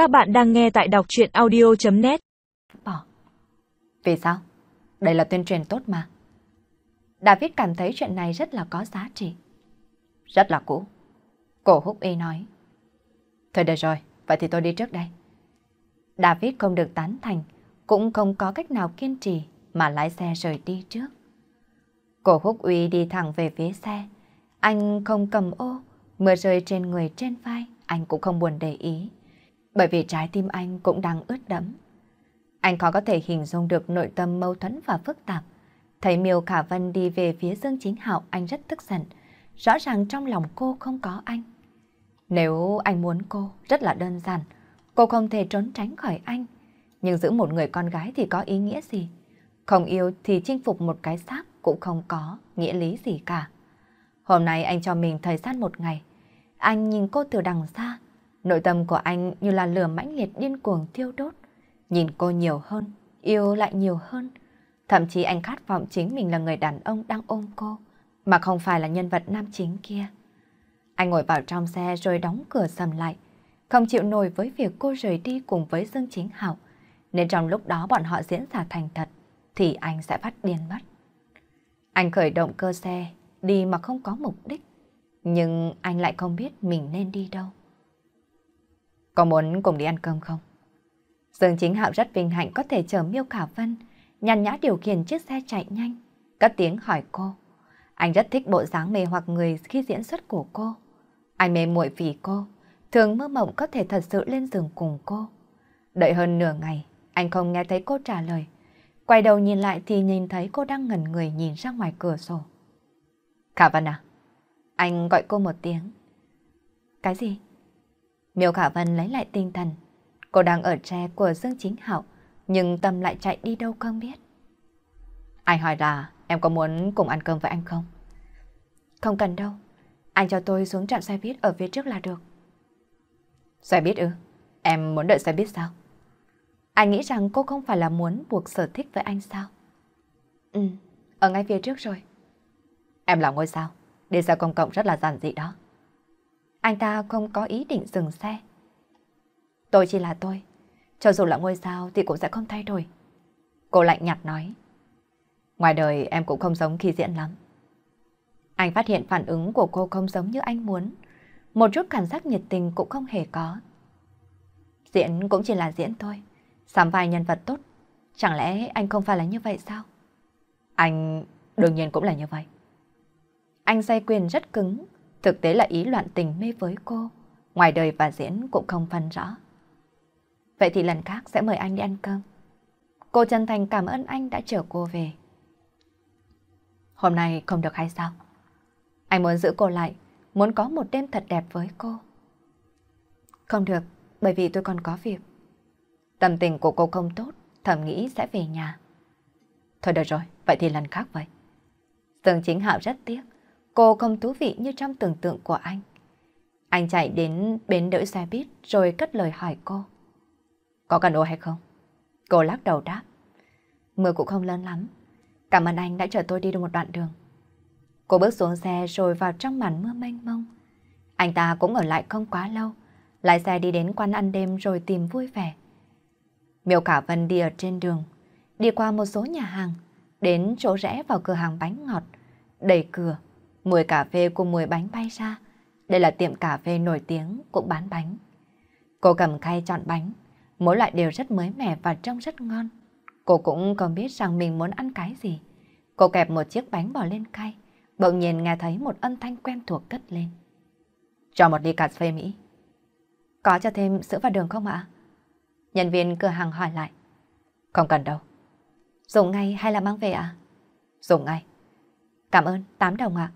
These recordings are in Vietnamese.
Các bạn đang nghe tại đọc chuyện audio.net Bỏ. Vì sao? Đây là tuyên truyền tốt mà. David cảm thấy chuyện này rất là có giá trị. Rất là cũ. Cổ húc y nói. Thôi được rồi, vậy thì tôi đi trước đây. David không được tán thành, cũng không có cách nào kiên trì mà lái xe rời đi trước. Cổ húc uy đi thẳng về phía xe. Anh không cầm ô, mưa rơi trên người trên vai, anh cũng không buồn để ý. Bởi vì trái tim anh cũng đang ướt đẫm. Anh khó có thể hình dung được nội tâm mâu thuẫn và phức tạp. Thấy Miêu Khả Vân đi về phía Dương Chính Hạo anh rất tức giận. Rõ ràng trong lòng cô không có anh. Nếu anh muốn cô, rất là đơn giản. Cô không thể trốn tránh khỏi anh. Nhưng giữ một người con gái thì có ý nghĩa gì? Không yêu thì chinh phục một cái xác cũng không có nghĩa lý gì cả. Hôm nay anh cho mình thời gian một ngày. Anh nhìn cô từ đằng xa. Nội tâm của anh như là lửa mãnh liệt điên cuồng thiêu đốt. Nhìn cô nhiều hơn, yêu lại nhiều hơn. Thậm chí anh khát vọng chính mình là người đàn ông đang ôm cô, mà không phải là nhân vật nam chính kia. Anh ngồi vào trong xe rồi đóng cửa sầm lại, không chịu nổi với việc cô rời đi cùng với Dương Chính Hảo, nên trong lúc đó bọn họ diễn ra thành thật, thì anh sẽ phát điên mất. Anh khởi động cơ xe, đi mà không có mục đích, nhưng anh lại không biết mình nên đi đâu. Có muốn cùng đi ăn cơm không? Dương Chính Hạo rất vinh hạnh có thể chở Miêu Khả Vân, nhàn nhã điều khiển chiếc xe chạy nhanh, cất tiếng hỏi cô. Anh rất thích bộ dáng mê hoặc người khi diễn xuất của cô. Anh mê muội vì cô, thường mơ mộng có thể thật sự lên giường cùng cô. Đợi hơn nửa ngày, anh không nghe thấy cô trả lời. Quay đầu nhìn lại thì nhìn thấy cô đang ngẩn người nhìn ra ngoài cửa sổ. Khả Vân à? Anh gọi cô một tiếng. Cái gì? Miêu Khả Vân lấy lại tinh thần. Cô đang ở tre của Dương Chính Hạo, nhưng tâm lại chạy đi đâu không biết. Anh hỏi là em có muốn cùng ăn cơm với anh không? Không cần đâu. Anh cho tôi xuống trạm xe buýt ở phía trước là được. Xe buýt ư? Em muốn đợi xe buýt sao? Anh nghĩ rằng cô không phải là muốn buộc sở thích với anh sao? Ừ, ở ngay phía trước rồi. Em là ngôi sao, đi xe công cộng rất là giản dị đó. Anh ta không có ý định dừng xe. Tôi chỉ là tôi, cho dù là ngôi sao thì cũng sẽ không thay đổi. Cô lạnh nhạt nói. Ngoài đời em cũng không giống khi diễn lắm. Anh phát hiện phản ứng của cô không giống như anh muốn. Một chút cảm giác nhiệt tình cũng không hề có. Diễn cũng chỉ là diễn thôi. Sắm vai nhân vật tốt. Chẳng lẽ anh không phải là như vậy sao? Anh đương nhiên cũng là như vậy. Anh say quyền rất cứng. Thực tế là ý loạn tình mê với cô. Ngoài đời và diễn cũng không phân rõ. Vậy thì lần khác sẽ mời anh đi ăn cơm. Cô chân thành cảm ơn anh đã chở cô về. Hôm nay không được hay sao? Anh muốn giữ cô lại, muốn có một đêm thật đẹp với cô. Không được, bởi vì tôi còn có việc. Tâm tình của cô không tốt, thầm nghĩ sẽ về nhà. Thôi được rồi, vậy thì lần khác vậy. Dương Chính Hạo rất tiếc, cô không thú vị như trong tưởng tượng của anh. Anh chạy đến bến đỡ xe buýt rồi cất lời hỏi cô. Có cần ô hay không? Cô lắc đầu đáp. Mưa cũng không lớn lắm. Cảm ơn anh đã chở tôi đi được một đoạn đường. Cô bước xuống xe rồi vào trong màn mưa mênh mông. Anh ta cũng ở lại không quá lâu. Lái xe đi đến quán ăn đêm rồi tìm vui vẻ. Miêu Cả Vân đi ở trên đường, đi qua một số nhà hàng, đến chỗ rẽ vào cửa hàng bánh ngọt, đẩy cửa, mùi cà phê cùng mùi bánh bay ra. Đây là tiệm cà phê nổi tiếng cũng bán bánh. Cô cầm khay chọn bánh, mỗi loại đều rất mới mẻ và trông rất ngon. Cô cũng không biết rằng mình muốn ăn cái gì. Cô kẹp một chiếc bánh bỏ lên khay, bỗng nhiên nghe thấy một âm thanh quen thuộc cất lên. Cho một ly cà phê Mỹ. Có cho thêm sữa và đường không ạ? Nhân viên cửa hàng hỏi lại. Không cần đâu. Dùng ngay hay là mang về ạ? Dùng ngay. Cảm ơn, 8 đồng ạ.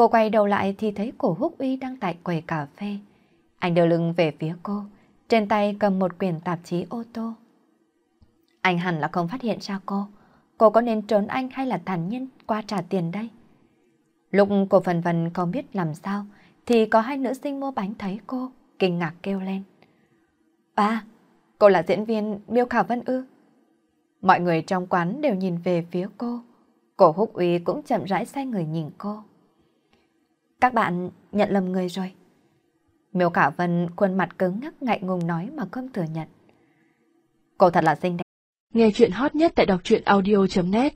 Cô quay đầu lại thì thấy cổ húc uy đang tại quầy cà phê. Anh đưa lưng về phía cô, trên tay cầm một quyển tạp chí ô tô. Anh hẳn là không phát hiện ra cô. Cô có nên trốn anh hay là thản nhiên qua trả tiền đây? Lúc cô phần vần không biết làm sao, thì có hai nữ sinh mua bánh thấy cô, kinh ngạc kêu lên. À, cô là diễn viên Miêu Khả Vân ư? Mọi người trong quán đều nhìn về phía cô. Cổ húc uy cũng chậm rãi xoay người nhìn cô. Các bạn nhận lầm người rồi. Miêu Khả Vân khuôn mặt cứng ngắc ngại ngùng nói mà không thừa nhận. Cô thật là xinh đẹp. Nghe chuyện hot nhất tại đọc truyện audio.net